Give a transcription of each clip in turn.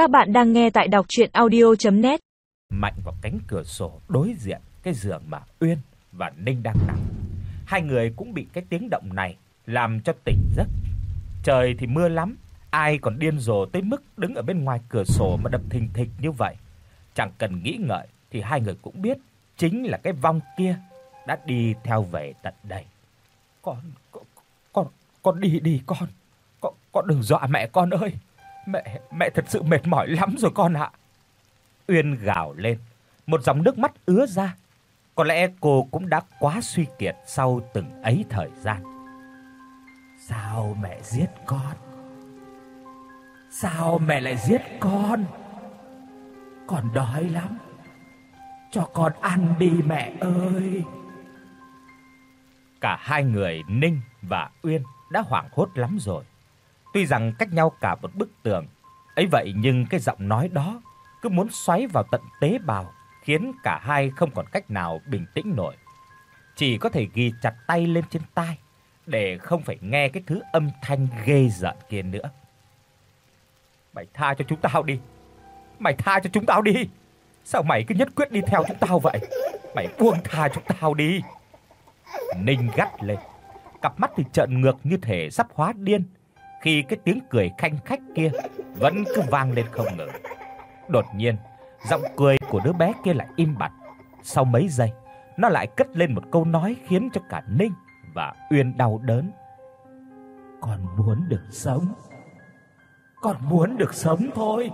Các bạn đang nghe tại đọc audio net Mạnh vào cánh cửa sổ đối diện cái giường mà Uyên và Ninh đang nằm. Hai người cũng bị cái tiếng động này làm cho tỉnh giấc. Trời thì mưa lắm, ai còn điên rồ tới mức đứng ở bên ngoài cửa sổ mà đập thình thịch như vậy. Chẳng cần nghĩ ngợi thì hai người cũng biết chính là cái vong kia đã đi theo về tận đây. Con con con, con đi đi con. Con con đừng dọa mẹ con ơi. Mẹ mẹ thật sự mệt mỏi lắm rồi con ạ. Uyên gào lên, một dòng nước mắt ứa ra. Có lẽ cô cũng đã quá suy kiệt sau từng ấy thời gian. Sao mẹ giết con? Sao mẹ lại giết con? Con đói lắm. Cho con ăn đi mẹ ơi. Cả hai người Ninh và Uyên đã hoảng hốt lắm rồi. Tuy rằng cách nhau cả một bức tường, ấy vậy nhưng cái giọng nói đó cứ muốn xoáy vào tận tế bào, khiến cả hai không còn cách nào bình tĩnh nổi. Chỉ có thể ghi chặt tay lên trên tai để không phải nghe cái thứ âm thanh ghê rợn kia nữa. Mày tha cho chúng tao đi. Mày tha cho chúng tao đi. Sao mày cứ nhất quyết đi theo chúng tao vậy? Mày buông tha chúng tao đi. Ninh gắt lên. Cặp mắt thì trợn ngược như thể sắp hóa điên khi cái tiếng cười khanh khách kia vẫn cứ vang lên không ngừng. Đột nhiên, giọng cười của đứa bé kia lại im bặt. Sau mấy giây, nó lại cất lên một câu nói khiến cho cả Ninh và Uyên đau đớn. Con muốn được sống. Con muốn được sống thôi.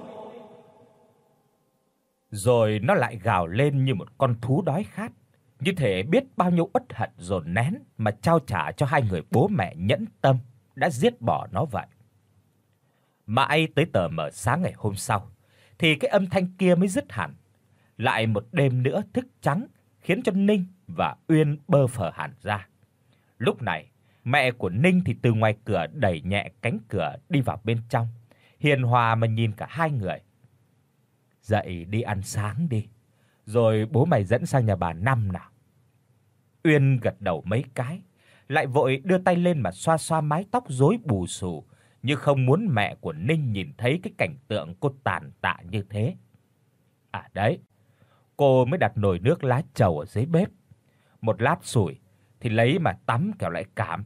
Rồi nó lại gào lên như một con thú đói khát, như thể biết bao nhiêu uất hận dồn nén mà trao trả cho hai người bố mẹ nhẫn tâm đã giết bỏ nó vậy. Mãi tới tờ mờ sáng ngày hôm sau, thì cái âm thanh kia mới dứt hẳn. Lại một đêm nữa thức trắng khiến cho Ninh và Uyên bơ phờ hẳn ra. Lúc này, mẹ của Ninh thì từ ngoài cửa đẩy nhẹ cánh cửa đi vào bên trong, hiền hòa mà nhìn cả hai người. "Dậy đi ăn sáng đi, rồi bố mày dẫn sang nhà bà Năm nào." Uyên gật đầu mấy cái, lại vội đưa tay lên mà xoa xoa mái tóc rối bù xù, như không muốn mẹ của Ninh nhìn thấy cái cảnh tượng cô tàn tạ như thế. À đấy, cô mới đặt nồi nước lá trầu ở dưới bếp. Một lát sủi thì lấy mà tắm kẻo lại cảm.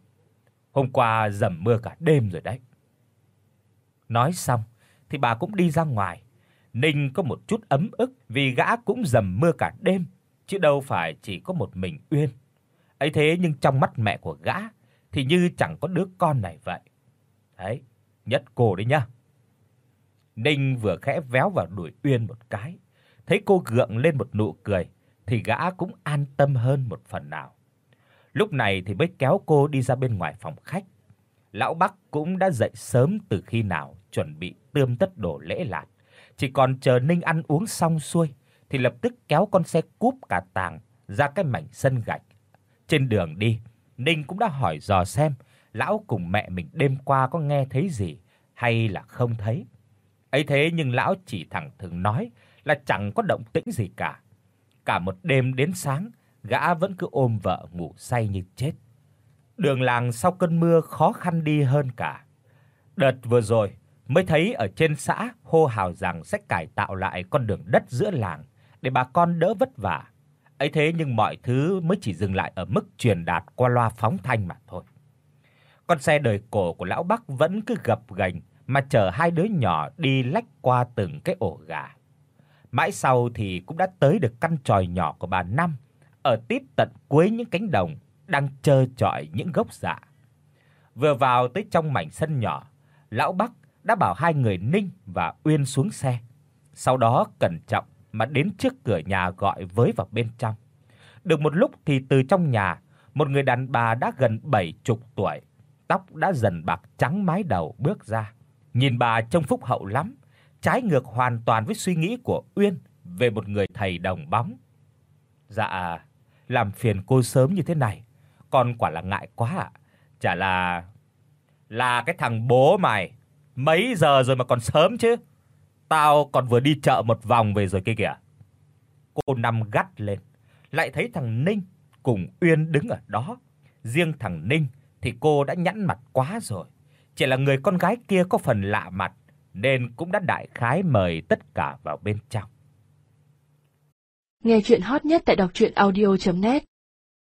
Hôm qua dầm mưa cả đêm rồi đấy. Nói xong thì bà cũng đi ra ngoài. Ninh có một chút ấm ức vì gã cũng dầm mưa cả đêm, chứ đâu phải chỉ có một mình Uyên. Ấy thế nhưng trong mắt mẹ của gã thì như chẳng có đứa con này vậy. Đấy, nhất cô đấy nhá. Ninh vừa khẽ véo vào đùi Uyên một cái, thấy cô gượng lên một nụ cười thì gã cũng an tâm hơn một phần nào. Lúc này thì mới kéo cô đi ra bên ngoài phòng khách. Lão Bắc cũng đã dậy sớm từ khi nào chuẩn bị tươm tất đồ lễ lạt, chỉ còn chờ Ninh ăn uống xong xuôi thì lập tức kéo con xe cúp cả tàng ra cái mảnh sân gạch. Trên đường đi, Ninh cũng đã hỏi dò xem lão cùng mẹ mình đêm qua có nghe thấy gì hay là không thấy. Ấy thế nhưng lão chỉ thẳng thừng nói là chẳng có động tĩnh gì cả. Cả một đêm đến sáng, gã vẫn cứ ôm vợ ngủ say như chết. Đường làng sau cơn mưa khó khăn đi hơn cả. Đợt vừa rồi mới thấy ở trên xã hô hào rằng sẽ cải tạo lại con đường đất giữa làng để bà con đỡ vất vả. Ấy thế nhưng mọi thứ mới chỉ dừng lại ở mức truyền đạt qua loa phóng thanh mà thôi. Con xe đời cổ của lão Bắc vẫn cứ gập ghềnh mà chở hai đứa nhỏ đi lách qua từng cái ổ gà. Mãi sau thì cũng đã tới được căn tròi nhỏ của bà Năm, ở tít tận cuối những cánh đồng đang trơ trọi những gốc dạ. Vừa vào tới trong mảnh sân nhỏ, lão Bắc đã bảo hai người Ninh và Uyên xuống xe. Sau đó cẩn trọng mà đến trước cửa nhà gọi với vào bên trong. Được một lúc thì từ trong nhà, một người đàn bà đã gần bảy chục tuổi, tóc đã dần bạc trắng mái đầu bước ra. Nhìn bà trông phúc hậu lắm, trái ngược hoàn toàn với suy nghĩ của Uyên về một người thầy đồng bóng. Dạ, làm phiền cô sớm như thế này, con quả là ngại quá ạ. Chả là là cái thằng bố mày, mấy giờ rồi mà còn sớm chứ? Tao còn vừa đi chợ một vòng về rồi kia kìa. Cô nằm gắt lên, lại thấy thằng Ninh cùng Uyên đứng ở đó. Riêng thằng Ninh thì cô đã nhẵn mặt quá rồi. Chỉ là người con gái kia có phần lạ mặt, nên cũng đã đại khái mời tất cả vào bên trong. Nghe truyện hot nhất tại doctruyenaudio.net